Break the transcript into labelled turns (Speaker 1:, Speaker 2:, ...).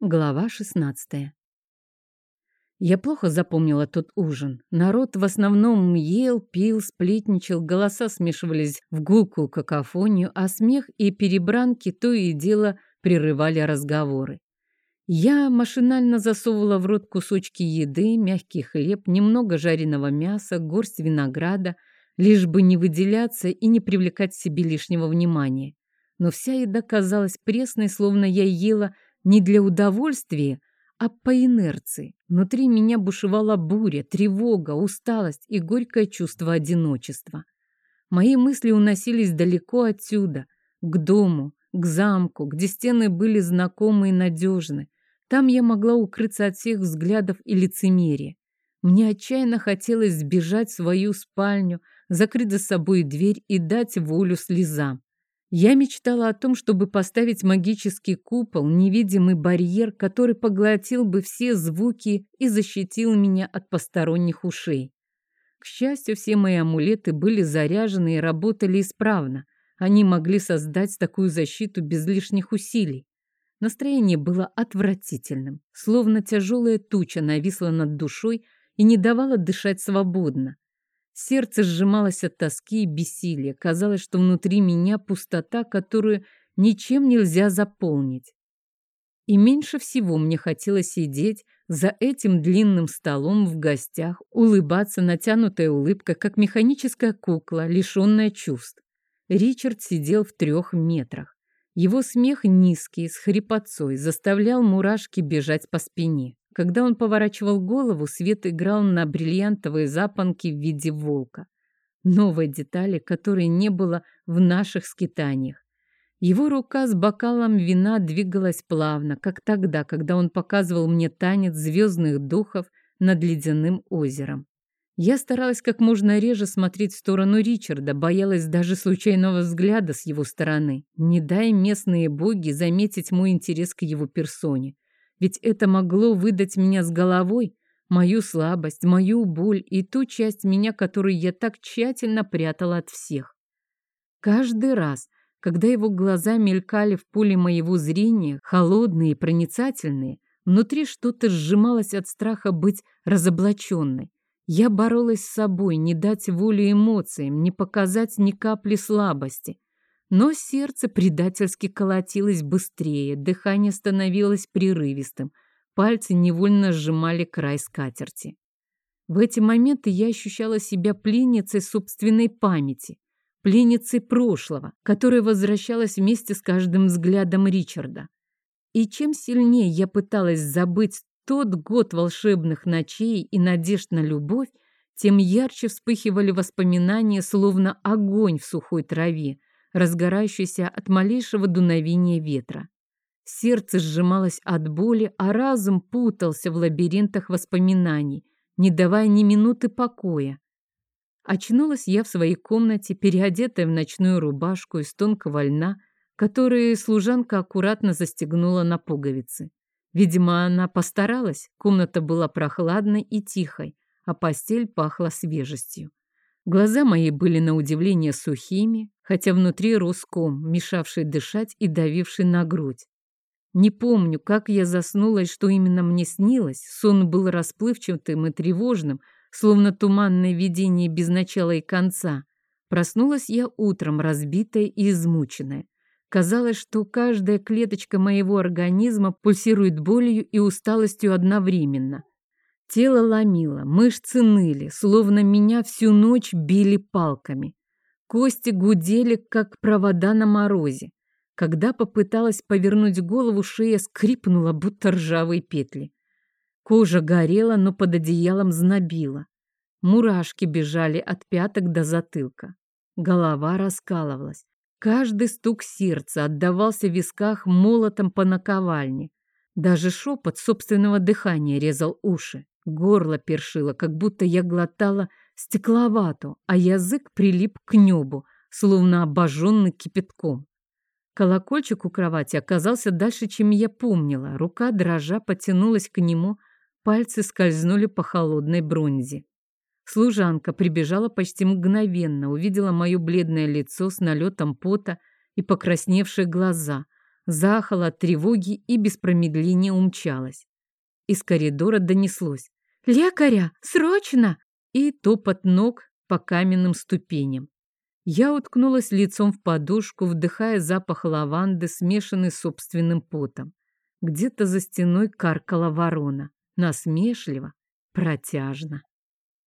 Speaker 1: Глава 16 Я плохо запомнила тот ужин. Народ в основном ел, пил, сплетничал, голоса смешивались в гулкую какофонию, а смех и перебранки то и дело прерывали разговоры. Я машинально засовывала в рот кусочки еды, мягкий хлеб, немного жареного мяса, горсть винограда, лишь бы не выделяться и не привлекать себе лишнего внимания. Но вся еда казалась пресной, словно я ела не для удовольствия, а по инерции. Внутри меня бушевала буря, тревога, усталость и горькое чувство одиночества. Мои мысли уносились далеко отсюда, к дому, к замку, где стены были знакомы и надежны. Там я могла укрыться от всех взглядов и лицемерия. Мне отчаянно хотелось сбежать в свою спальню, закрыть за собой дверь и дать волю слезам. Я мечтала о том, чтобы поставить магический купол, невидимый барьер, который поглотил бы все звуки и защитил меня от посторонних ушей. К счастью, все мои амулеты были заряжены и работали исправно. Они могли создать такую защиту без лишних усилий. Настроение было отвратительным, словно тяжелая туча нависла над душой и не давала дышать свободно. Сердце сжималось от тоски и бессилия. Казалось, что внутри меня пустота, которую ничем нельзя заполнить. И меньше всего мне хотелось сидеть за этим длинным столом в гостях, улыбаться натянутой улыбкой, как механическая кукла, лишенная чувств. Ричард сидел в трех метрах. Его смех низкий, с хрипотцой, заставлял мурашки бежать по спине. Когда он поворачивал голову, свет играл на бриллиантовые запонки в виде волка. Новой детали, которой не было в наших скитаниях. Его рука с бокалом вина двигалась плавно, как тогда, когда он показывал мне танец звездных духов над ледяным озером. Я старалась как можно реже смотреть в сторону Ричарда, боялась даже случайного взгляда с его стороны. Не дай местные боги заметить мой интерес к его персоне. Ведь это могло выдать меня с головой, мою слабость, мою боль и ту часть меня, которую я так тщательно прятала от всех. Каждый раз, когда его глаза мелькали в поле моего зрения, холодные и проницательные, внутри что-то сжималось от страха быть разоблаченной. Я боролась с собой, не дать волю эмоциям, не показать ни капли слабости. Но сердце предательски колотилось быстрее, дыхание становилось прерывистым, пальцы невольно сжимали край скатерти. В эти моменты я ощущала себя пленницей собственной памяти, пленницей прошлого, которая возвращалась вместе с каждым взглядом Ричарда. И чем сильнее я пыталась забыть тот год волшебных ночей и надежд на любовь, тем ярче вспыхивали воспоминания, словно огонь в сухой траве, разгорающийся от малейшего дуновения ветра. Сердце сжималось от боли, а разум путался в лабиринтах воспоминаний, не давая ни минуты покоя. Очнулась я в своей комнате, переодетая в ночную рубашку из тонкого льна, которую служанка аккуратно застегнула на пуговицы. Видимо, она постаралась, комната была прохладной и тихой, а постель пахла свежестью. Глаза мои были на удивление сухими, хотя внутри рос ком, мешавший дышать и давивший на грудь. Не помню, как я заснула и что именно мне снилось. Сон был расплывчатым и тревожным, словно туманное видение без начала и конца. Проснулась я утром, разбитая и измученная. Казалось, что каждая клеточка моего организма пульсирует болью и усталостью одновременно. Тело ломило, мышцы ныли, словно меня всю ночь били палками. Кости гудели, как провода на морозе. Когда попыталась повернуть голову, шея скрипнула, будто ржавые петли. Кожа горела, но под одеялом знобила. Мурашки бежали от пяток до затылка. Голова раскалывалась. Каждый стук сердца отдавался в висках молотом по наковальне. Даже шепот собственного дыхания резал уши. Горло першило, как будто я глотала стекловату, а язык прилип к небу, словно обожженный кипятком. Колокольчик у кровати оказался дальше, чем я помнила. Рука дрожа потянулась к нему, пальцы скользнули по холодной бронзе. Служанка прибежала почти мгновенно, увидела мое бледное лицо с налетом пота и покрасневшие глаза. Захала от тревоги и без промедления умчалась. Из коридора донеслось «Лекаря! Срочно!» и топот ног по каменным ступеням. Я уткнулась лицом в подушку, вдыхая запах лаванды, смешанный с собственным потом. Где-то за стеной каркала ворона. Насмешливо, протяжно.